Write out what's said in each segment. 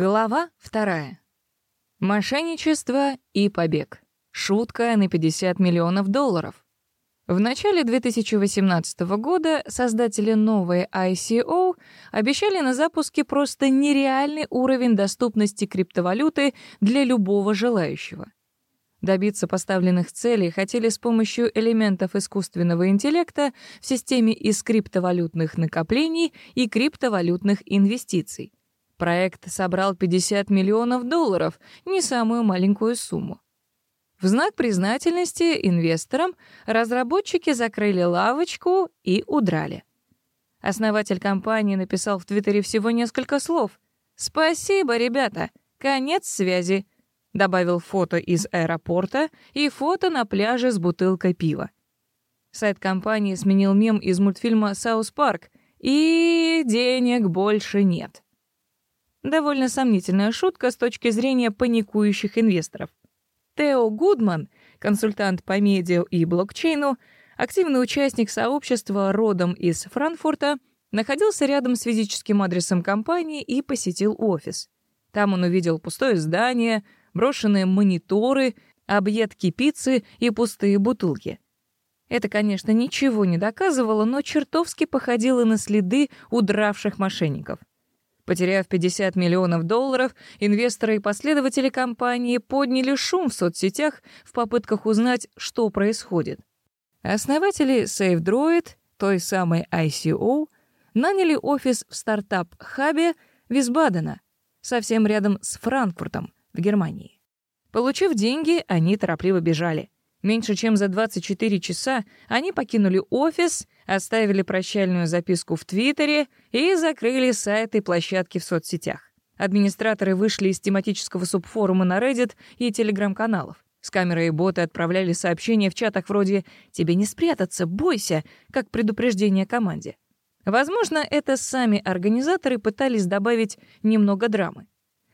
Глава вторая. Мошенничество и побег. Шутка на 50 миллионов долларов. В начале 2018 года создатели новой ICO обещали на запуске просто нереальный уровень доступности криптовалюты для любого желающего. Добиться поставленных целей хотели с помощью элементов искусственного интеллекта в системе из криптовалютных накоплений и криптовалютных инвестиций. Проект собрал 50 миллионов долларов, не самую маленькую сумму. В знак признательности инвесторам разработчики закрыли лавочку и удрали. Основатель компании написал в Твиттере всего несколько слов. «Спасибо, ребята. Конец связи добавил фото из аэропорта и фото на пляже с бутылкой пива. Сайт компании сменил мем из мультфильма «Саус Парк» и денег больше нет. Довольно сомнительная шутка с точки зрения паникующих инвесторов. Тео Гудман, консультант по медиа и блокчейну, активный участник сообщества родом из Франкфурта, находился рядом с физическим адресом компании и посетил офис. Там он увидел пустое здание, брошенные мониторы, объедки пиццы и пустые бутылки. Это, конечно, ничего не доказывало, но чертовски походило на следы удравших мошенников. Потеряв 50 миллионов долларов, инвесторы и последователи компании подняли шум в соцсетях в попытках узнать, что происходит. Основатели SafeDroid, той самой ICO, наняли офис в стартап-хабе Висбадена, совсем рядом с Франкфуртом, в Германии. Получив деньги, они торопливо бежали. Меньше чем за 24 часа они покинули офис, оставили прощальную записку в Твиттере и закрыли сайты и площадки в соцсетях. Администраторы вышли из тематического субфорума на Reddit и телеграм-каналов. С камерой и боты отправляли сообщения в чатах вроде «Тебе не спрятаться, бойся», как предупреждение команде. Возможно, это сами организаторы пытались добавить немного драмы.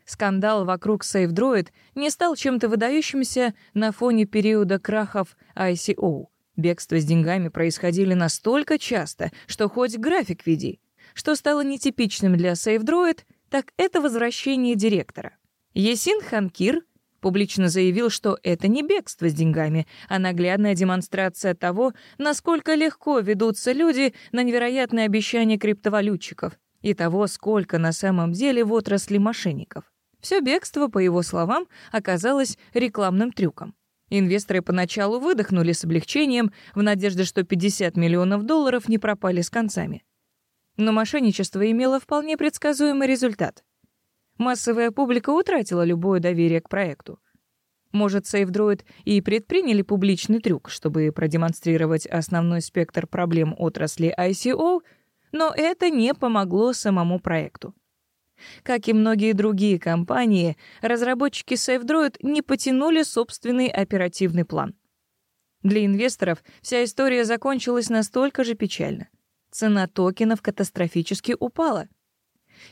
Скандал вокруг SafeDroid не стал чем-то выдающимся на фоне периода крахов ICO. Бегство с деньгами происходили настолько часто, что хоть график веди. Что стало нетипичным для SafeDroid, так это возвращение директора. Есин Ханкир публично заявил, что это не бегство с деньгами, а наглядная демонстрация того, насколько легко ведутся люди на невероятные обещания криптовалютчиков и того, сколько на самом деле в отрасли мошенников. Все бегство, по его словам, оказалось рекламным трюком. Инвесторы поначалу выдохнули с облегчением в надежде, что 50 миллионов долларов не пропали с концами. Но мошенничество имело вполне предсказуемый результат. Массовая публика утратила любое доверие к проекту. Может, SafeDroid и предприняли публичный трюк, чтобы продемонстрировать основной спектр проблем отрасли ICO, но это не помогло самому проекту. Как и многие другие компании, разработчики SafeDroid не потянули собственный оперативный план. Для инвесторов вся история закончилась настолько же печально. Цена токенов катастрофически упала.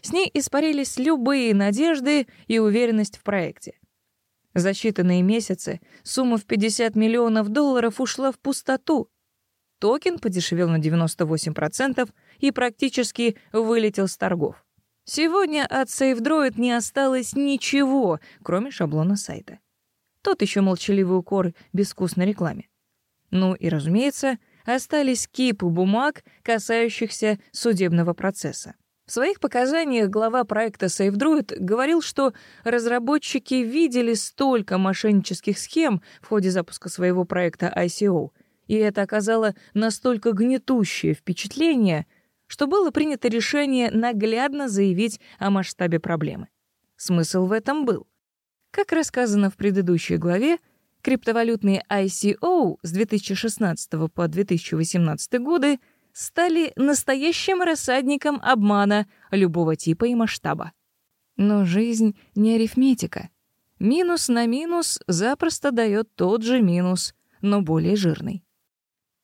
С ней испарились любые надежды и уверенность в проекте. За считанные месяцы сумма в 50 миллионов долларов ушла в пустоту. Токен подешевел на 98% и практически вылетел с торгов. Сегодня от SafeDroid не осталось ничего, кроме шаблона сайта. Тот еще молчаливый укор безвкусной рекламе. Ну и, разумеется, остались кипы бумаг, касающихся судебного процесса. В своих показаниях глава проекта SafeDroid говорил, что разработчики видели столько мошеннических схем в ходе запуска своего проекта ICO, и это оказало настолько гнетущее впечатление, что было принято решение наглядно заявить о масштабе проблемы. Смысл в этом был. Как рассказано в предыдущей главе, криптовалютные ICO с 2016 по 2018 годы стали настоящим рассадником обмана любого типа и масштаба. Но жизнь не арифметика. Минус на минус запросто дает тот же минус, но более жирный.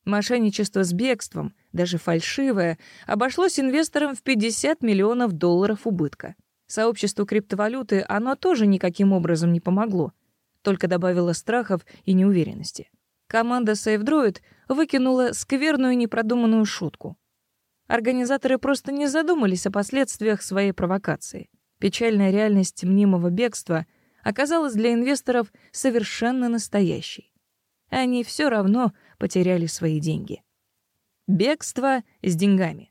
Мошенничество с бегством, даже фальшивое, обошлось инвесторам в 50 миллионов долларов убытка. Сообществу криптовалюты оно тоже никаким образом не помогло, только добавило страхов и неуверенности. Команда SafeDroid выкинула скверную непродуманную шутку. Организаторы просто не задумались о последствиях своей провокации. Печальная реальность мнимого бегства оказалась для инвесторов совершенно настоящей. Они все равно потеряли свои деньги. Бегство с деньгами.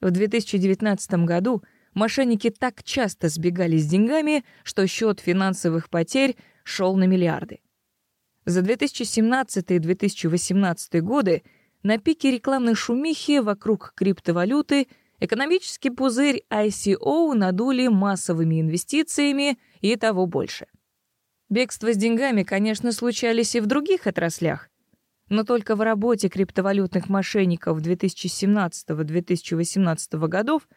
В 2019 году мошенники так часто сбегали с деньгами, что счет финансовых потерь шел на миллиарды. За 2017 и 2018 годы на пике рекламной шумихи вокруг криптовалюты экономический пузырь ICO надули массовыми инвестициями и того больше. Бегство с деньгами, конечно, случались и в других отраслях, но только в работе криптовалютных мошенников 2017-2018 годов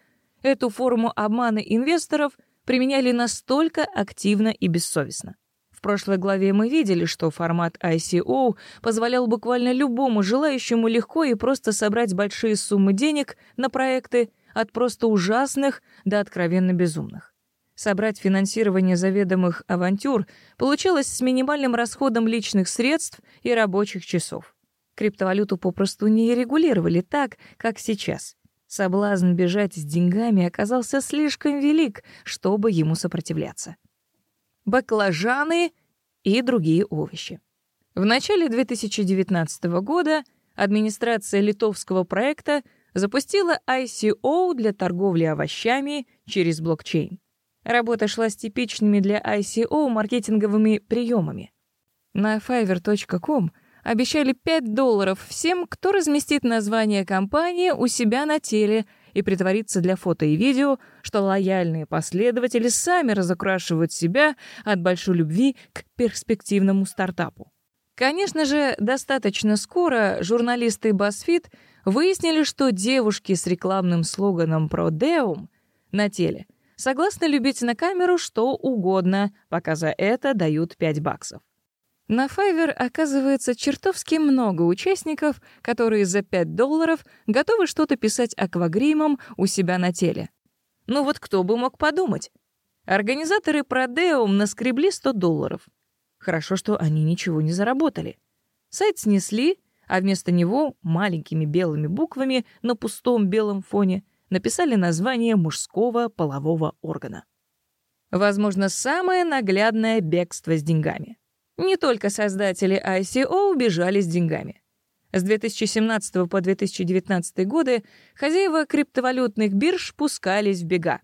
эту форму обмана инвесторов применяли настолько активно и бессовестно. В прошлой главе мы видели, что формат ICO позволял буквально любому желающему легко и просто собрать большие суммы денег на проекты от просто ужасных до откровенно безумных. Собрать финансирование заведомых авантюр получилось с минимальным расходом личных средств и рабочих часов. Криптовалюту попросту не регулировали так, как сейчас. Соблазн бежать с деньгами оказался слишком велик, чтобы ему сопротивляться. Баклажаны и другие овощи. В начале 2019 года администрация литовского проекта запустила ICO для торговли овощами через блокчейн. Работа шла с типичными для ICO маркетинговыми приемами. На fiverr.com обещали 5 долларов всем, кто разместит название компании у себя на теле и притворится для фото и видео, что лояльные последователи сами разукрашивают себя от большой любви к перспективному стартапу. Конечно же, достаточно скоро журналисты BuzzFeed выяснили, что девушки с рекламным слоганом «Продеум» на теле — согласны любить на камеру что угодно, пока за это дают 5 баксов. На Fiverr оказывается чертовски много участников, которые за 5 долларов готовы что-то писать аквагримом у себя на теле. Ну вот кто бы мог подумать? Организаторы Продеум наскребли 100 долларов. Хорошо, что они ничего не заработали. Сайт снесли, а вместо него маленькими белыми буквами на пустом белом фоне — написали название мужского полового органа. Возможно, самое наглядное бегство с деньгами. Не только создатели ICO убежали с деньгами. С 2017 по 2019 годы хозяева криптовалютных бирж пускались в бега.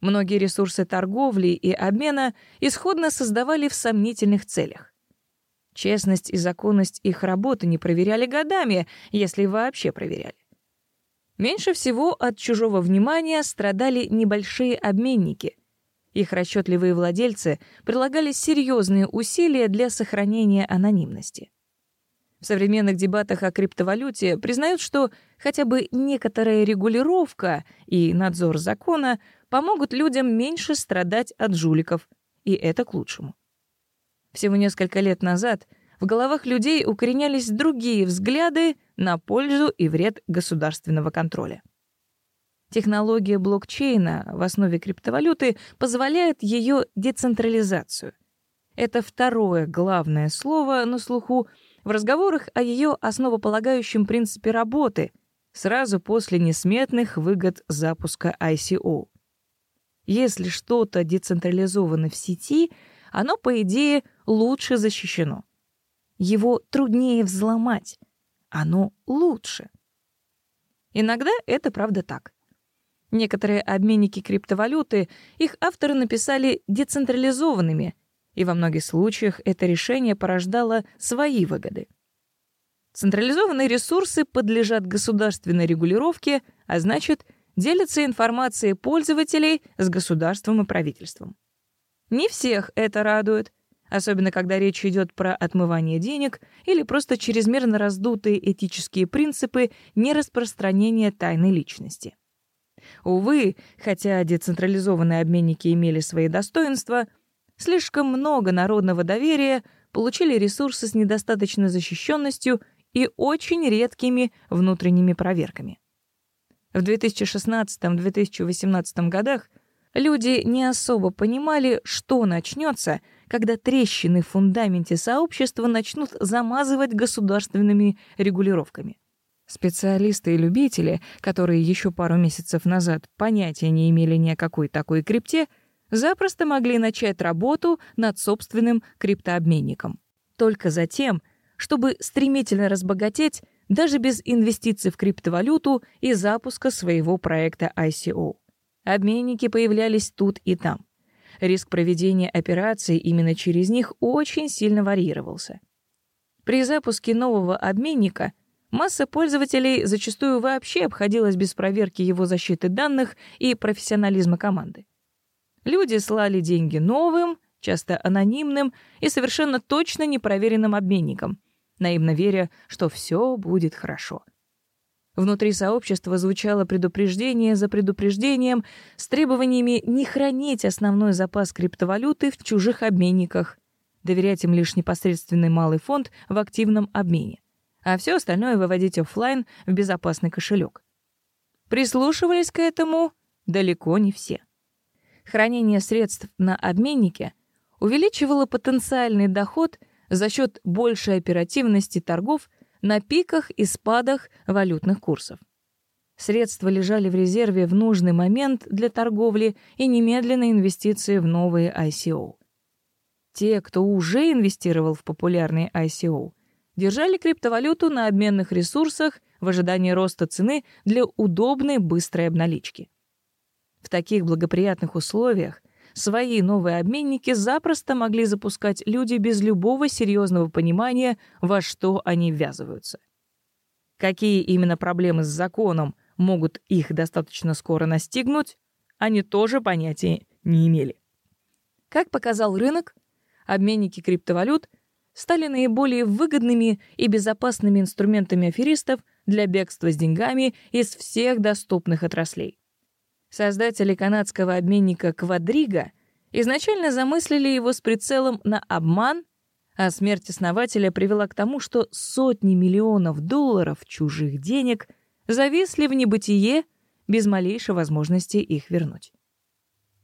Многие ресурсы торговли и обмена исходно создавали в сомнительных целях. Честность и законность их работы не проверяли годами, если вообще проверяли. Меньше всего от чужого внимания страдали небольшие обменники. Их расчетливые владельцы прилагали серьезные усилия для сохранения анонимности. В современных дебатах о криптовалюте признают, что хотя бы некоторая регулировка и надзор закона помогут людям меньше страдать от жуликов, и это к лучшему. Всего несколько лет назад в головах людей укоренялись другие взгляды на пользу и вред государственного контроля. Технология блокчейна в основе криптовалюты позволяет ее децентрализацию. Это второе главное слово на слуху в разговорах о ее основополагающем принципе работы сразу после несметных выгод запуска ICO. Если что-то децентрализовано в сети, оно, по идее, лучше защищено. Его труднее взломать, оно лучше. Иногда это правда так. Некоторые обменники криптовалюты их авторы написали децентрализованными, и во многих случаях это решение порождало свои выгоды. Централизованные ресурсы подлежат государственной регулировке, а значит, делятся информацией пользователей с государством и правительством. Не всех это радует — особенно когда речь идет про отмывание денег или просто чрезмерно раздутые этические принципы нераспространения тайной личности. Увы, хотя децентрализованные обменники имели свои достоинства, слишком много народного доверия получили ресурсы с недостаточной защищенностью и очень редкими внутренними проверками. В 2016-2018 годах люди не особо понимали, что начнется, когда трещины в фундаменте сообщества начнут замазывать государственными регулировками. Специалисты и любители, которые еще пару месяцев назад понятия не имели ни о какой такой крипте, запросто могли начать работу над собственным криптообменником. Только затем, чтобы стремительно разбогатеть даже без инвестиций в криптовалюту и запуска своего проекта ICO. Обменники появлялись тут и там. Риск проведения операций именно через них очень сильно варьировался. При запуске нового обменника масса пользователей зачастую вообще обходилась без проверки его защиты данных и профессионализма команды. Люди слали деньги новым, часто анонимным и совершенно точно непроверенным обменникам, наивно веря, что все будет хорошо. Внутри сообщества звучало предупреждение за предупреждением с требованиями не хранить основной запас криптовалюты в чужих обменниках, доверять им лишь непосредственный малый фонд в активном обмене, а все остальное выводить офлайн в безопасный кошелек. Прислушивались к этому далеко не все. Хранение средств на обменнике увеличивало потенциальный доход за счет большей оперативности торгов на пиках и спадах валютных курсов. Средства лежали в резерве в нужный момент для торговли и немедленной инвестиции в новые ICO. Те, кто уже инвестировал в популярные ICO, держали криптовалюту на обменных ресурсах в ожидании роста цены для удобной быстрой обналички. В таких благоприятных условиях свои новые обменники запросто могли запускать люди без любого серьезного понимания, во что они ввязываются. Какие именно проблемы с законом могут их достаточно скоро настигнуть, они тоже понятия не имели. Как показал рынок, обменники криптовалют стали наиболее выгодными и безопасными инструментами аферистов для бегства с деньгами из всех доступных отраслей. Создатели канадского обменника Квадрига изначально замыслили его с прицелом на обман, а смерть основателя привела к тому, что сотни миллионов долларов чужих денег зависли в небытие без малейшей возможности их вернуть.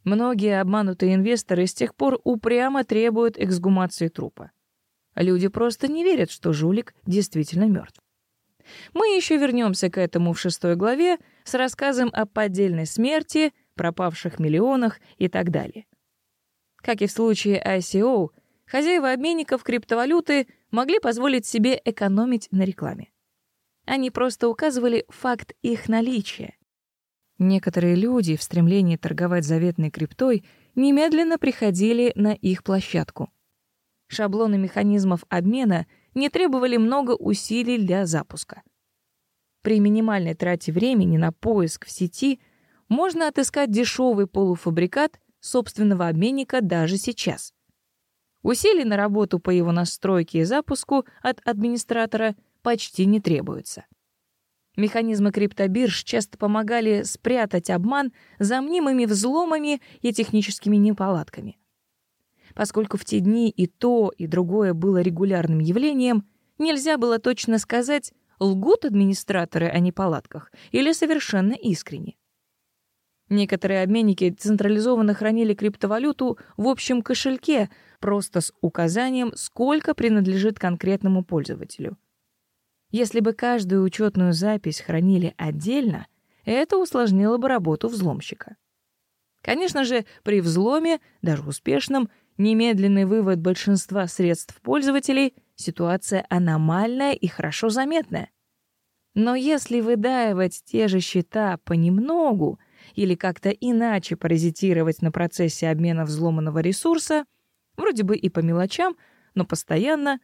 Многие обманутые инвесторы с тех пор упрямо требуют эксгумации трупа. Люди просто не верят, что жулик действительно мертв. Мы еще вернемся к этому в шестой главе с рассказом о поддельной смерти, пропавших миллионах и так далее. Как и в случае ICO, хозяева обменников криптовалюты могли позволить себе экономить на рекламе. Они просто указывали факт их наличия. Некоторые люди в стремлении торговать заветной криптой немедленно приходили на их площадку. Шаблоны механизмов обмена не требовали много усилий для запуска. При минимальной трате времени на поиск в сети можно отыскать дешевый полуфабрикат собственного обменника даже сейчас. Усилий на работу по его настройке и запуску от администратора почти не требуется. Механизмы криптобирж часто помогали спрятать обман за мнимыми взломами и техническими неполадками. Поскольку в те дни и то, и другое было регулярным явлением, нельзя было точно сказать, лгут администраторы о неполадках или совершенно искренне. Некоторые обменники централизованно хранили криптовалюту в общем кошельке, просто с указанием, сколько принадлежит конкретному пользователю. Если бы каждую учетную запись хранили отдельно, это усложнило бы работу взломщика. Конечно же, при взломе, даже успешном, немедленный вывод большинства средств пользователей — ситуация аномальная и хорошо заметная. Но если выдаивать те же счета понемногу или как-то иначе паразитировать на процессе обмена взломанного ресурса, вроде бы и по мелочам, но постоянно,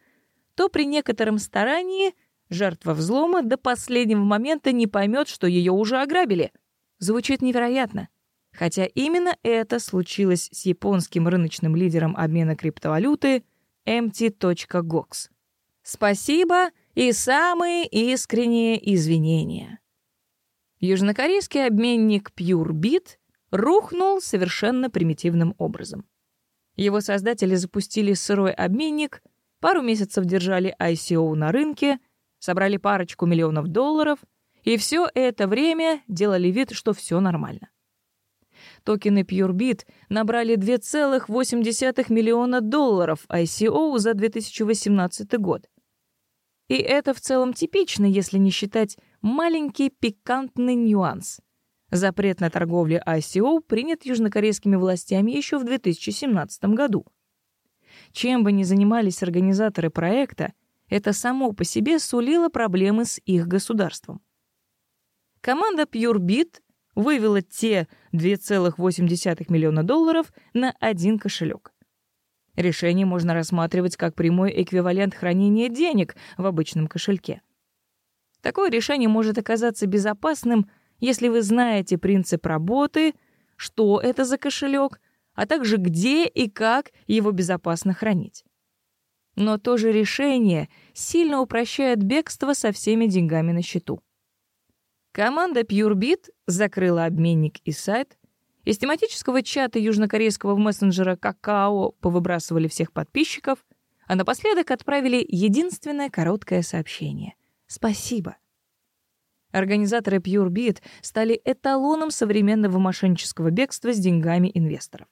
то при некотором старании жертва взлома до последнего момента не поймет, что ее уже ограбили. Звучит невероятно. Хотя именно это случилось с японским рыночным лидером обмена криптовалюты empty.gox. Спасибо и самые искренние извинения. Южнокорейский обменник PureBit рухнул совершенно примитивным образом. Его создатели запустили сырой обменник, пару месяцев держали ICO на рынке, собрали парочку миллионов долларов, и все это время делали вид, что все нормально. Токены PureBit набрали 2,8 миллиона долларов ICO за 2018 год. И это в целом типично, если не считать маленький пикантный нюанс. Запрет на торговлю ICO принят южнокорейскими властями еще в 2017 году. Чем бы ни занимались организаторы проекта, это само по себе сулило проблемы с их государством. Команда PureBit вывела те 2,8 миллиона долларов на один кошелек. Решение можно рассматривать как прямой эквивалент хранения денег в обычном кошельке. Такое решение может оказаться безопасным, если вы знаете принцип работы, что это за кошелек, а также где и как его безопасно хранить. Но то же решение сильно упрощает бегство со всеми деньгами на счету. Команда PureBit закрыла обменник и сайт. Из тематического чата южнокорейского мессенджера Какао повыбрасывали всех подписчиков, а напоследок отправили единственное короткое сообщение. «Спасибо». Организаторы PureBit стали эталоном современного мошеннического бегства с деньгами инвесторов.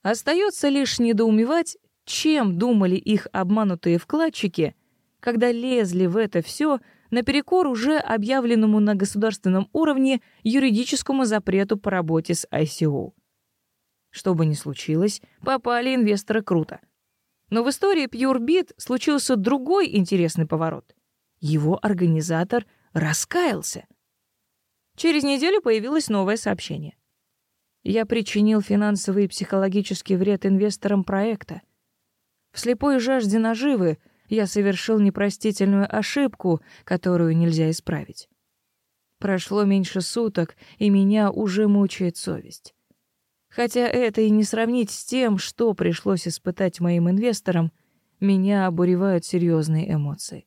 Остается лишь недоумевать, чем думали их обманутые вкладчики, когда лезли в это все наперекор уже объявленному на государственном уровне юридическому запрету по работе с ICO. Что бы ни случилось, попали инвесторы круто. Но в истории PureBit случился другой интересный поворот. Его организатор раскаялся. Через неделю появилось новое сообщение. Я причинил финансовый и психологический вред инвесторам проекта. В слепой жажде наживы я совершил непростительную ошибку, которую нельзя исправить. Прошло меньше суток, и меня уже мучает совесть. Хотя это и не сравнить с тем, что пришлось испытать моим инвесторам, меня обуревают серьезные эмоции.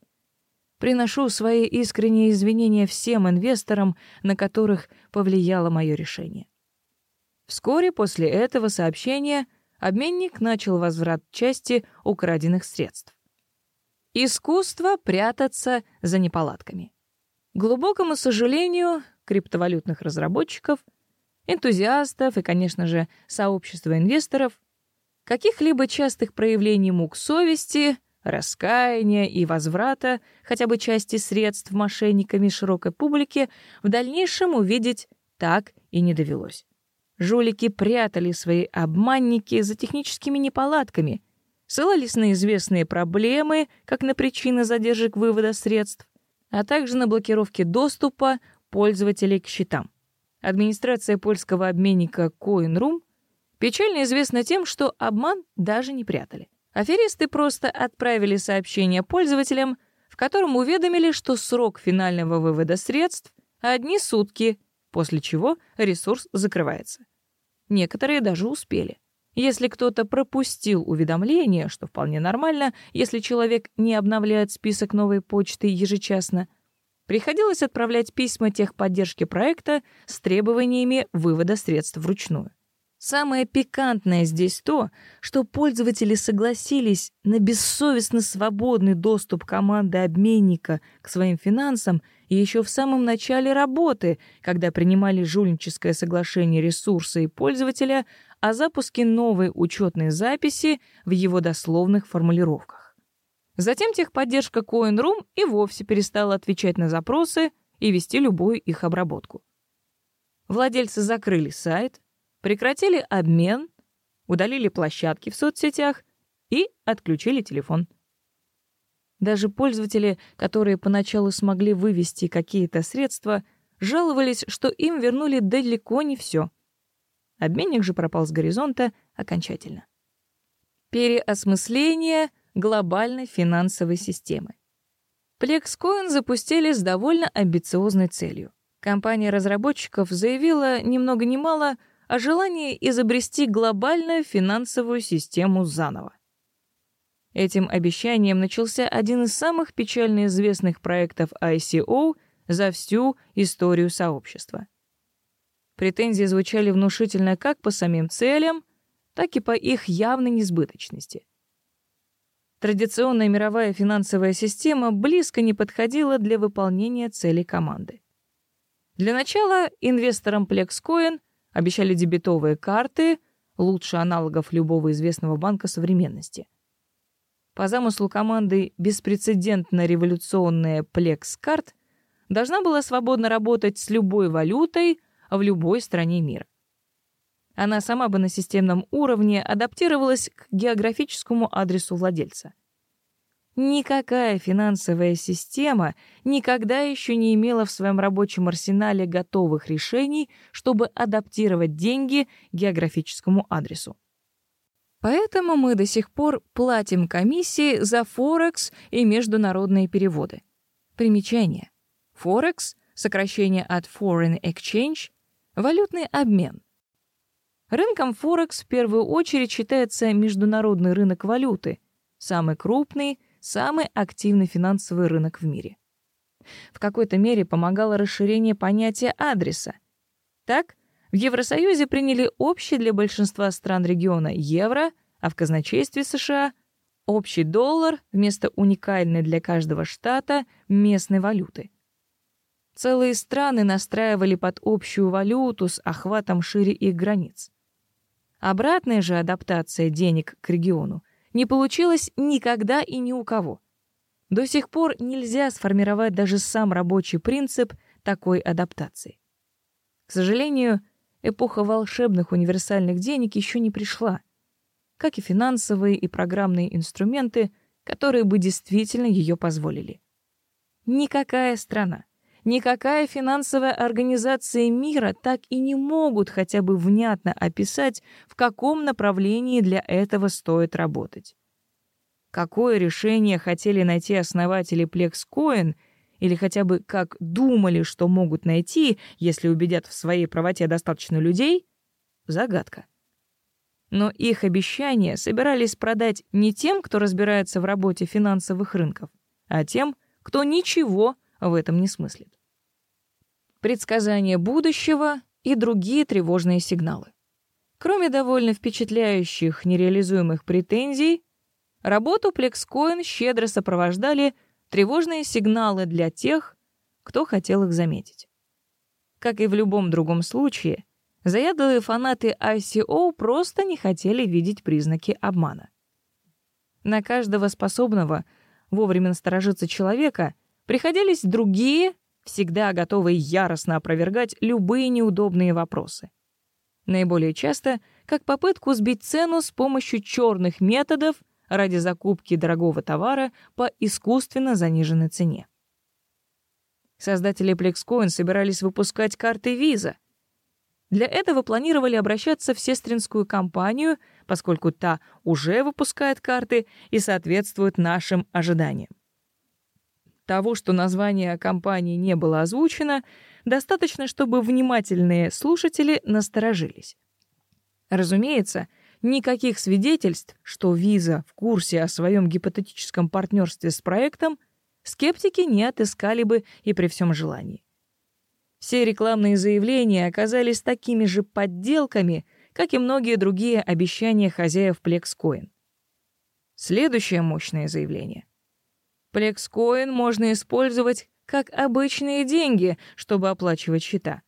Приношу свои искренние извинения всем инвесторам, на которых повлияло мое решение. Вскоре после этого сообщения обменник начал возврат части украденных средств. Искусство прятаться за неполадками. К глубокому сожалению, криптовалютных разработчиков, энтузиастов и, конечно же, сообщества инвесторов, каких-либо частых проявлений мук совести, раскаяния и возврата хотя бы части средств мошенниками широкой публики в дальнейшем увидеть так и не довелось. Жулики прятали свои обманники за техническими неполадками, ссылались на известные проблемы, как на причины задержек вывода средств, а также на блокировки доступа пользователей к счетам. Администрация польского обменника CoinRoom печально известна тем, что обман даже не прятали. Аферисты просто отправили сообщение пользователям, в котором уведомили, что срок финального вывода средств — одни сутки, после чего ресурс закрывается. Некоторые даже успели. Если кто-то пропустил уведомление, что вполне нормально, если человек не обновляет список новой почты ежечасно, приходилось отправлять письма техподдержки проекта с требованиями вывода средств вручную. Самое пикантное здесь то, что пользователи согласились на бессовестно свободный доступ команды обменника к своим финансам еще в самом начале работы, когда принимали жульническое соглашение ресурса и пользователя о запуске новой учетной записи в его дословных формулировках. Затем техподдержка CoinRoom и вовсе перестала отвечать на запросы и вести любую их обработку. Владельцы закрыли сайт, прекратили обмен, удалили площадки в соцсетях и отключили телефон. Даже пользователи, которые поначалу смогли вывести какие-то средства, жаловались, что им вернули далеко не все. Обменник же пропал с горизонта окончательно. Переосмысление глобальной финансовой системы. PlexCoin запустили с довольно амбициозной целью. Компания разработчиков заявила ни много ни мало — о желании изобрести глобальную финансовую систему заново. Этим обещанием начался один из самых печально известных проектов ICO за всю историю сообщества. Претензии звучали внушительно как по самим целям, так и по их явной несбыточности. Традиционная мировая финансовая система близко не подходила для выполнения целей команды. Для начала инвесторам PlexCoin Обещали дебетовые карты, лучше аналогов любого известного банка современности. По замыслу команды беспрецедентно революционная Card должна была свободно работать с любой валютой, в любой стране мира. Она сама бы на системном уровне адаптировалась к географическому адресу владельца. Никакая финансовая система никогда еще не имела в своем рабочем арсенале готовых решений, чтобы адаптировать деньги географическому адресу. Поэтому мы до сих пор платим комиссии за Форекс и международные переводы. Примечание. Форекс — сокращение от Foreign Exchange — валютный обмен. Рынком Форекс в первую очередь считается международный рынок валюты, самый крупный, самый активный финансовый рынок в мире. В какой-то мере помогало расширение понятия адреса. Так, в Евросоюзе приняли общий для большинства стран региона евро, а в казначействе США — общий доллар вместо уникальной для каждого штата местной валюты. Целые страны настраивали под общую валюту с охватом шире их границ. Обратная же адаптация денег к региону не получилась никогда и ни у кого. До сих пор нельзя сформировать даже сам рабочий принцип такой адаптации. К сожалению, эпоха волшебных универсальных денег еще не пришла, как и финансовые и программные инструменты, которые бы действительно ее позволили. Никакая страна, Никакая финансовая организация мира так и не могут хотя бы внятно описать, в каком направлении для этого стоит работать. Какое решение хотели найти основатели PlexCoin или хотя бы как думали, что могут найти, если убедят в своей правоте достаточно людей — загадка. Но их обещания собирались продать не тем, кто разбирается в работе финансовых рынков, а тем, кто ничего в этом не смыслит. Предсказание будущего и другие тревожные сигналы. Кроме довольно впечатляющих нереализуемых претензий, работу PlexCoin щедро сопровождали тревожные сигналы для тех, кто хотел их заметить. Как и в любом другом случае, заядлые фанаты ICO просто не хотели видеть признаки обмана. На каждого способного вовремя насторожиться человека приходились другие, всегда готовые яростно опровергать любые неудобные вопросы. Наиболее часто как попытку сбить цену с помощью черных методов ради закупки дорогого товара по искусственно заниженной цене. Создатели PlexCoin собирались выпускать карты Visa. Для этого планировали обращаться в сестринскую компанию, поскольку та уже выпускает карты и соответствует нашим ожиданиям. Того, что название компании не было озвучено, достаточно, чтобы внимательные слушатели насторожились. Разумеется, никаких свидетельств, что Виза в курсе о своем гипотетическом партнерстве с проектом, скептики не отыскали бы и при всем желании. Все рекламные заявления оказались такими же подделками, как и многие другие обещания хозяев PlexCoin. Следующее мощное заявление — Плекскоин можно использовать как обычные деньги, чтобы оплачивать счета.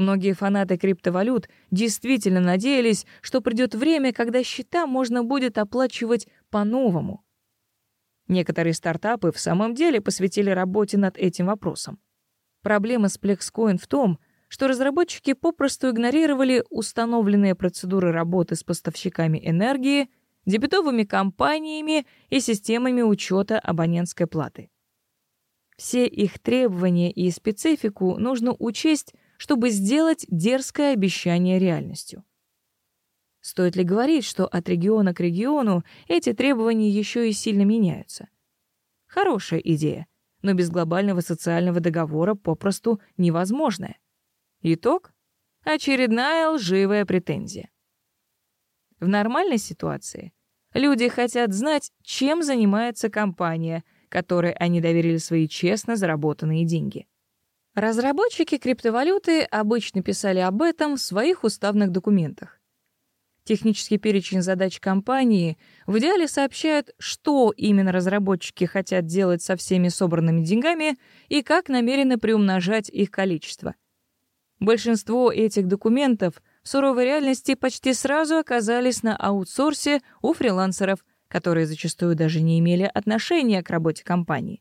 Многие фанаты криптовалют действительно надеялись, что придет время, когда счета можно будет оплачивать по-новому. Некоторые стартапы в самом деле посвятили работе над этим вопросом. Проблема с Plexcoin в том, что разработчики попросту игнорировали установленные процедуры работы с поставщиками энергии дебетовыми компаниями и системами учета абонентской платы. Все их требования и специфику нужно учесть, чтобы сделать дерзкое обещание реальностью. Стоит ли говорить, что от региона к региону эти требования еще и сильно меняются? Хорошая идея, но без глобального социального договора попросту невозможная. Итог — очередная лживая претензия. В нормальной ситуации люди хотят знать, чем занимается компания, которой они доверили свои честно заработанные деньги. Разработчики криптовалюты обычно писали об этом в своих уставных документах. Технический перечень задач компании в идеале сообщает, что именно разработчики хотят делать со всеми собранными деньгами и как намерены приумножать их количество. Большинство этих документов в суровой реальности почти сразу оказались на аутсорсе у фрилансеров, которые зачастую даже не имели отношения к работе компании.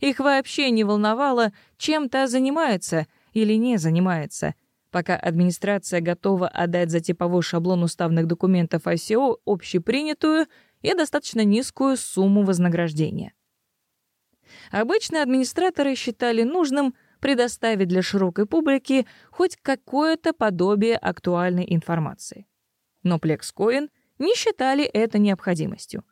Их вообще не волновало, чем та занимается, или не занимается, пока администрация готова отдать за типовой шаблон уставных документов ICO общепринятую и достаточно низкую сумму вознаграждения. Обычно администраторы считали нужным предоставить для широкой публики хоть какое-то подобие актуальной информации. Но PlexCoin не считали это необходимостью.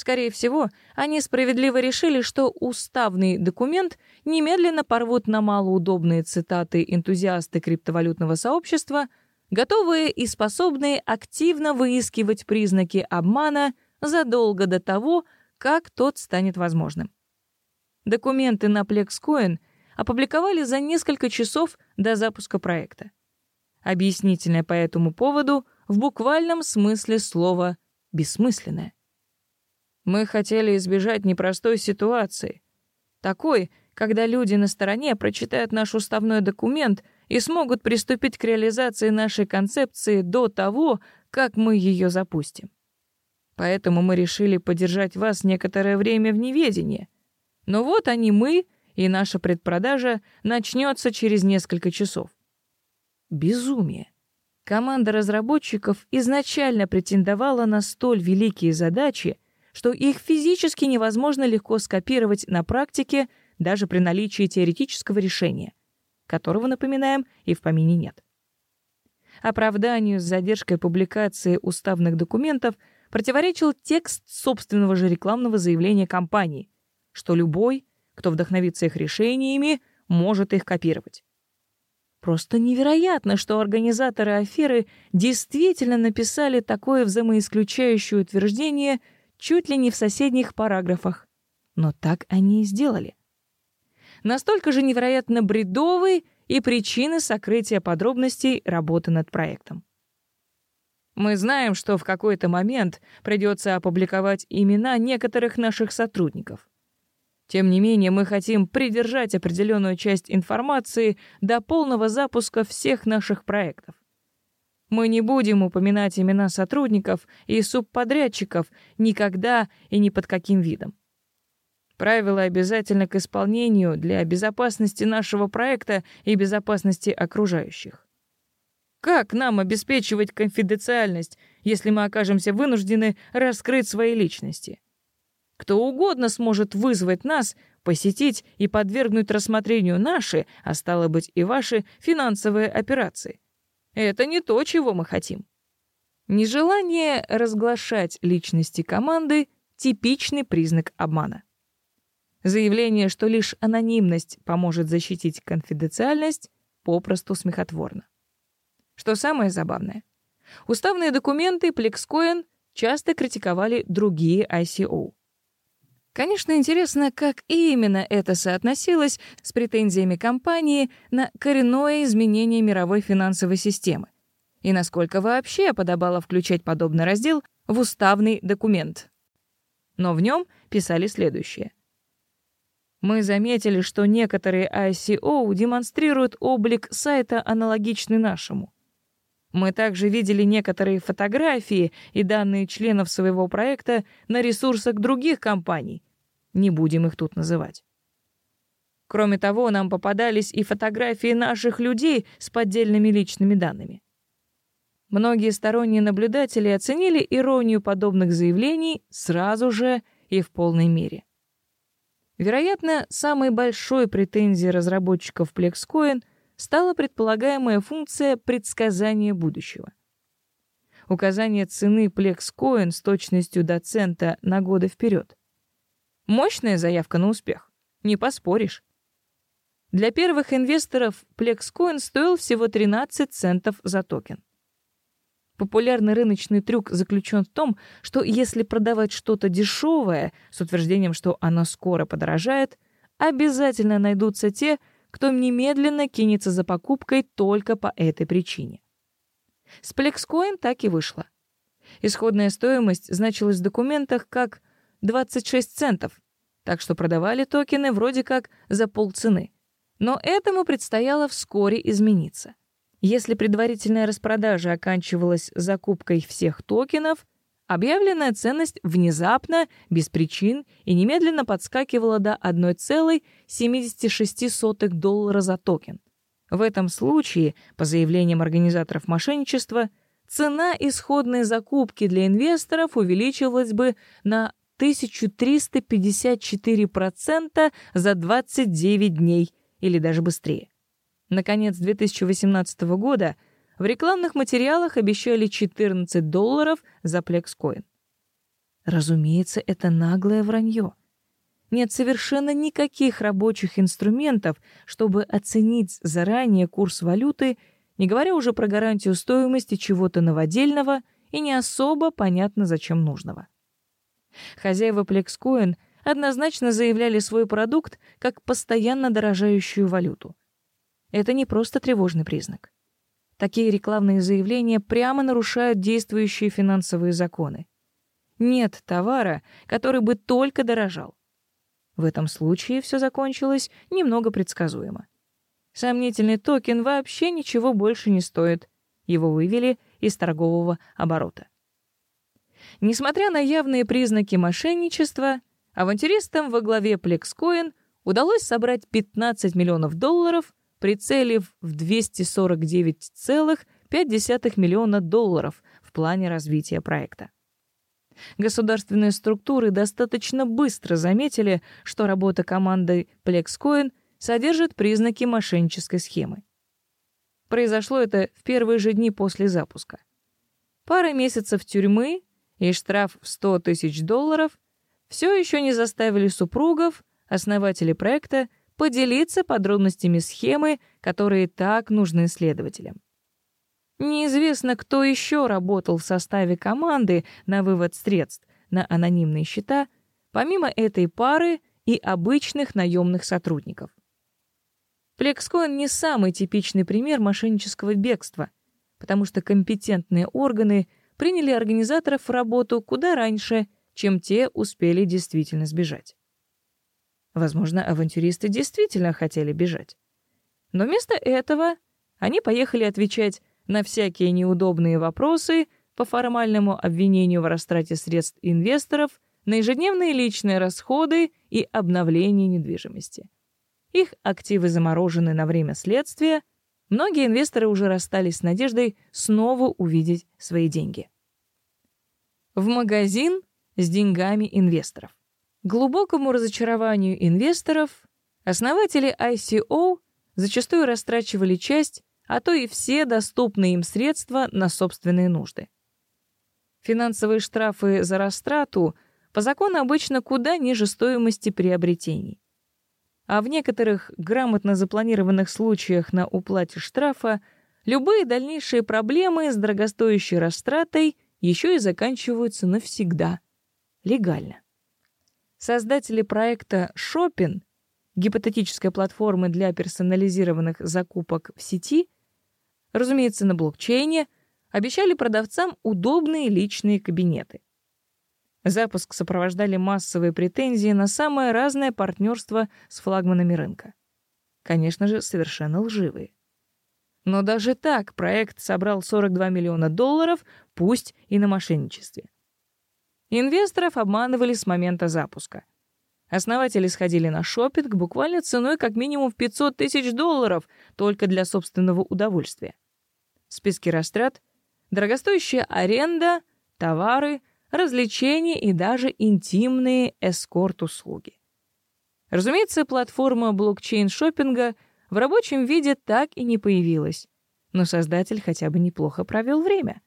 Скорее всего, они справедливо решили, что уставный документ немедленно порвут на малоудобные цитаты энтузиасты криптовалютного сообщества, готовые и способные активно выискивать признаки обмана задолго до того, как тот станет возможным. Документы на PlexCoin опубликовали за несколько часов до запуска проекта. Объяснительное по этому поводу в буквальном смысле слова «бессмысленное». Мы хотели избежать непростой ситуации. Такой, когда люди на стороне прочитают наш уставной документ и смогут приступить к реализации нашей концепции до того, как мы ее запустим. Поэтому мы решили подержать вас некоторое время в неведении. Но вот они мы, и наша предпродажа начнется через несколько часов. Безумие. Команда разработчиков изначально претендовала на столь великие задачи, что их физически невозможно легко скопировать на практике даже при наличии теоретического решения, которого, напоминаем, и в помине нет. Оправданию с задержкой публикации уставных документов противоречил текст собственного же рекламного заявления компании, что любой, кто вдохновится их решениями, может их копировать. Просто невероятно, что организаторы аферы действительно написали такое взаимоисключающее утверждение чуть ли не в соседних параграфах. Но так они и сделали. Настолько же невероятно бредовой и причины сокрытия подробностей работы над проектом. Мы знаем, что в какой-то момент придется опубликовать имена некоторых наших сотрудников. Тем не менее, мы хотим придержать определенную часть информации до полного запуска всех наших проектов. Мы не будем упоминать имена сотрудников и субподрядчиков никогда и ни под каким видом. Правила обязательны к исполнению для безопасности нашего проекта и безопасности окружающих. Как нам обеспечивать конфиденциальность, если мы окажемся вынуждены раскрыть свои личности? Кто угодно сможет вызвать нас, посетить и подвергнуть рассмотрению наши, а стало быть и ваши, финансовые операции. Это не то, чего мы хотим. Нежелание разглашать личности команды — типичный признак обмана. Заявление, что лишь анонимность поможет защитить конфиденциальность, попросту смехотворно. Что самое забавное, уставные документы PlexCoin часто критиковали другие ICO. Конечно, интересно, как именно это соотносилось с претензиями компании на коренное изменение мировой финансовой системы и насколько вообще подобало включать подобный раздел в уставный документ. Но в нем писали следующее. Мы заметили, что некоторые ICO демонстрируют облик сайта, аналогичный нашему. Мы также видели некоторые фотографии и данные членов своего проекта на ресурсах других компаний. Не будем их тут называть. Кроме того, нам попадались и фотографии наших людей с поддельными личными данными. Многие сторонние наблюдатели оценили иронию подобных заявлений сразу же и в полной мере. Вероятно, самой большой претензией разработчиков PlexCoin стала предполагаемая функция предсказания будущего. Указание цены PlexCoin с точностью до цента на годы вперед. Мощная заявка на успех, не поспоришь. Для первых инвесторов PlexCoin стоил всего 13 центов за токен. Популярный рыночный трюк заключен в том, что если продавать что-то дешевое с утверждением, что оно скоро подорожает, обязательно найдутся те, кто немедленно кинется за покупкой только по этой причине. С PlexCoin так и вышло. Исходная стоимость значилась в документах как 26 центов, так что продавали токены вроде как за полцены. Но этому предстояло вскоре измениться. Если предварительная распродажа оканчивалась закупкой всех токенов, объявленная ценность внезапно, без причин и немедленно подскакивала до 1,76 доллара за токен, В этом случае, по заявлениям организаторов мошенничества, цена исходной закупки для инвесторов увеличилась бы на 1354% за 29 дней или даже быстрее. Наконец 2018 года в рекламных материалах обещали 14 долларов за PlexCoin. Разумеется, это наглое вранье. Нет совершенно никаких рабочих инструментов, чтобы оценить заранее курс валюты, не говоря уже про гарантию стоимости чего-то новодельного и не особо понятно зачем нужного. Хозяева PlexCoin однозначно заявляли свой продукт как постоянно дорожающую валюту. Это не просто тревожный признак. Такие рекламные заявления прямо нарушают действующие финансовые законы. Нет товара, который бы только дорожал. В этом случае все закончилось немного предсказуемо. Сомнительный токен вообще ничего больше не стоит. Его вывели из торгового оборота. Несмотря на явные признаки мошенничества, авантюристам во главе PlexCoin удалось собрать 15 миллионов долларов, прицелив в 249,5 миллиона долларов в плане развития проекта. Государственные структуры достаточно быстро заметили, что работа команды PlexCoin содержит признаки мошеннической схемы. Произошло это в первые же дни после запуска. Пара месяцев тюрьмы и штраф в 100 тысяч долларов все еще не заставили супругов, основателей проекта, поделиться подробностями схемы, которые так нужны следователям. Неизвестно, кто еще работал в составе команды на вывод средств на анонимные счета, помимо этой пары и обычных наемных сотрудников. Flexcoin не самый типичный пример мошеннического бегства, потому что компетентные органы — приняли организаторов в работу куда раньше, чем те успели действительно сбежать. Возможно, авантюристы действительно хотели бежать. Но вместо этого они поехали отвечать на всякие неудобные вопросы по формальному обвинению в растрате средств инвесторов на ежедневные личные расходы и обновление недвижимости. Их активы заморожены на время следствия, Многие инвесторы уже расстались с надеждой снова увидеть свои деньги. В магазин с деньгами инвесторов. Глубокому разочарованию инвесторов основатели ICO зачастую растрачивали часть, а то и все доступные им средства на собственные нужды. Финансовые штрафы за растрату по закону обычно куда ниже стоимости приобретений а в некоторых грамотно запланированных случаях на уплате штрафа любые дальнейшие проблемы с дорогостоящей растратой еще и заканчиваются навсегда. Легально. Создатели проекта Shopping, гипотетической платформы для персонализированных закупок в сети, разумеется, на блокчейне, обещали продавцам удобные личные кабинеты. Запуск сопровождали массовые претензии на самое разное партнерство с флагманами рынка. Конечно же, совершенно лживые. Но даже так проект собрал 42 миллиона долларов, пусть и на мошенничестве. Инвесторов обманывали с момента запуска. Основатели сходили на шопинг буквально ценой как минимум в 500 тысяч долларов только для собственного удовольствия. Списки растрат, дорогостоящая аренда, товары — развлечения и даже интимные эскорт-услуги. Разумеется, платформа блокчейн-шоппинга в рабочем виде так и не появилась, но создатель хотя бы неплохо провел время.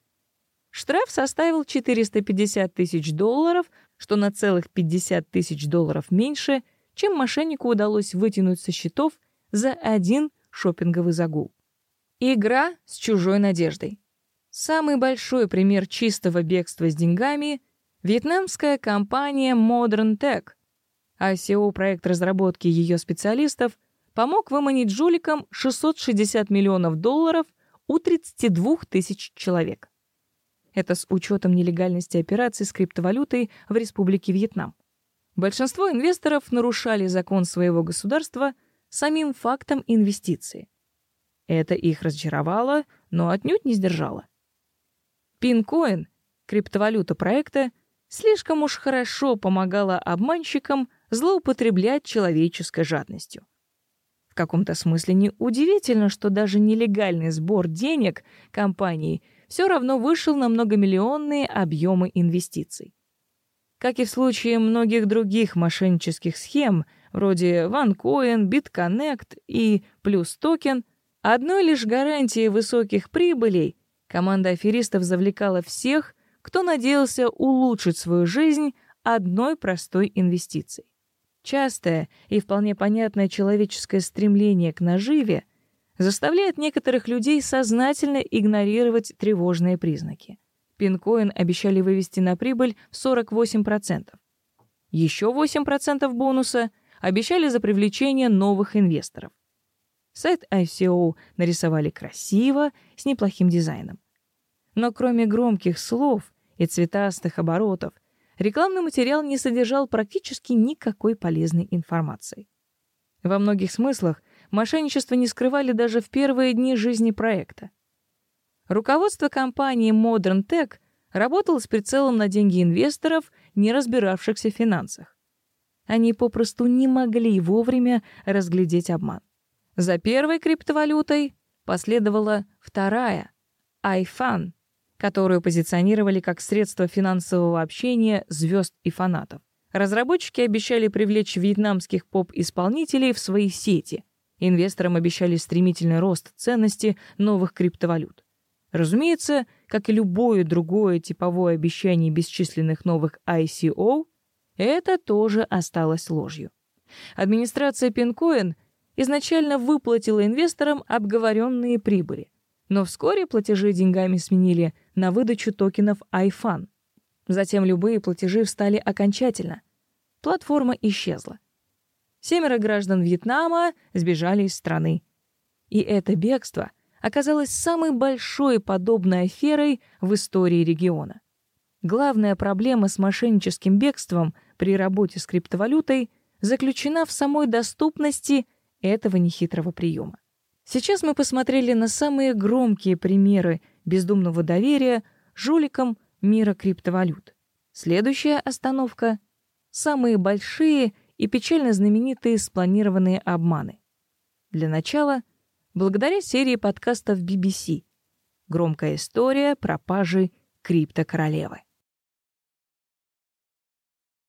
Штраф составил 450 тысяч долларов, что на целых 50 тысяч долларов меньше, чем мошеннику удалось вытянуть со счетов за один шопинговый загул. Игра с чужой надеждой. Самый большой пример чистого бегства с деньгами — вьетнамская компания Modern Tech. ICO-проект разработки ее специалистов помог выманить жуликам 660 миллионов долларов у 32 тысяч человек. Это с учетом нелегальности операций с криптовалютой в Республике Вьетнам. Большинство инвесторов нарушали закон своего государства самим фактом инвестиции. Это их разочаровало, но отнюдь не сдержало. Пинкоин, криптовалюта проекта, слишком уж хорошо помогала обманщикам злоупотреблять человеческой жадностью. В каком-то смысле неудивительно, что даже нелегальный сбор денег компании все равно вышел на многомиллионные объемы инвестиций. Как и в случае многих других мошеннических схем, вроде OneCoin, BitConnect и Plus Token, одной лишь гарантией высоких прибылей команда аферистов завлекала всех, кто надеялся улучшить свою жизнь одной простой инвестицией. Частое и вполне понятное человеческое стремление к наживе заставляет некоторых людей сознательно игнорировать тревожные признаки. Пинкоин обещали вывести на прибыль в 48%. Еще 8% бонуса обещали за привлечение новых инвесторов. Сайт ICO нарисовали красиво, с неплохим дизайном. Но кроме громких слов и цветастых оборотов, рекламный материал не содержал практически никакой полезной информации. Во многих смыслах мошенничество не скрывали даже в первые дни жизни проекта. Руководство компании Modern Tech работало с прицелом на деньги инвесторов, не разбиравшихся в финансах. Они попросту не могли вовремя разглядеть обман. За первой криптовалютой последовала вторая — iFun, которую позиционировали как средство финансового общения звезд и фанатов. Разработчики обещали привлечь вьетнамских поп-исполнителей в свои сети. Инвесторам обещали стремительный рост ценности новых криптовалют. Разумеется, как и любое другое типовое обещание бесчисленных новых ICO, это тоже осталось ложью. Администрация Пинкоин изначально выплатила инвесторам обговоренные прибыли, но вскоре платежи деньгами сменили на выдачу токенов iFun. Затем любые платежи встали окончательно. Платформа исчезла. Семеро граждан Вьетнама сбежали из страны. И это бегство оказалось самой большой подобной аферой в истории региона. Главная проблема с мошенническим бегством при работе с криптовалютой заключена в самой доступности этого нехитрого приема. Сейчас мы посмотрели на самые громкие примеры бездумного доверия жуликам мира криптовалют. Следующая остановка — самые большие и печально знаменитые спланированные обманы. Для начала, благодаря серии подкастов BBC «Громкая история пропажи криптокоролевы».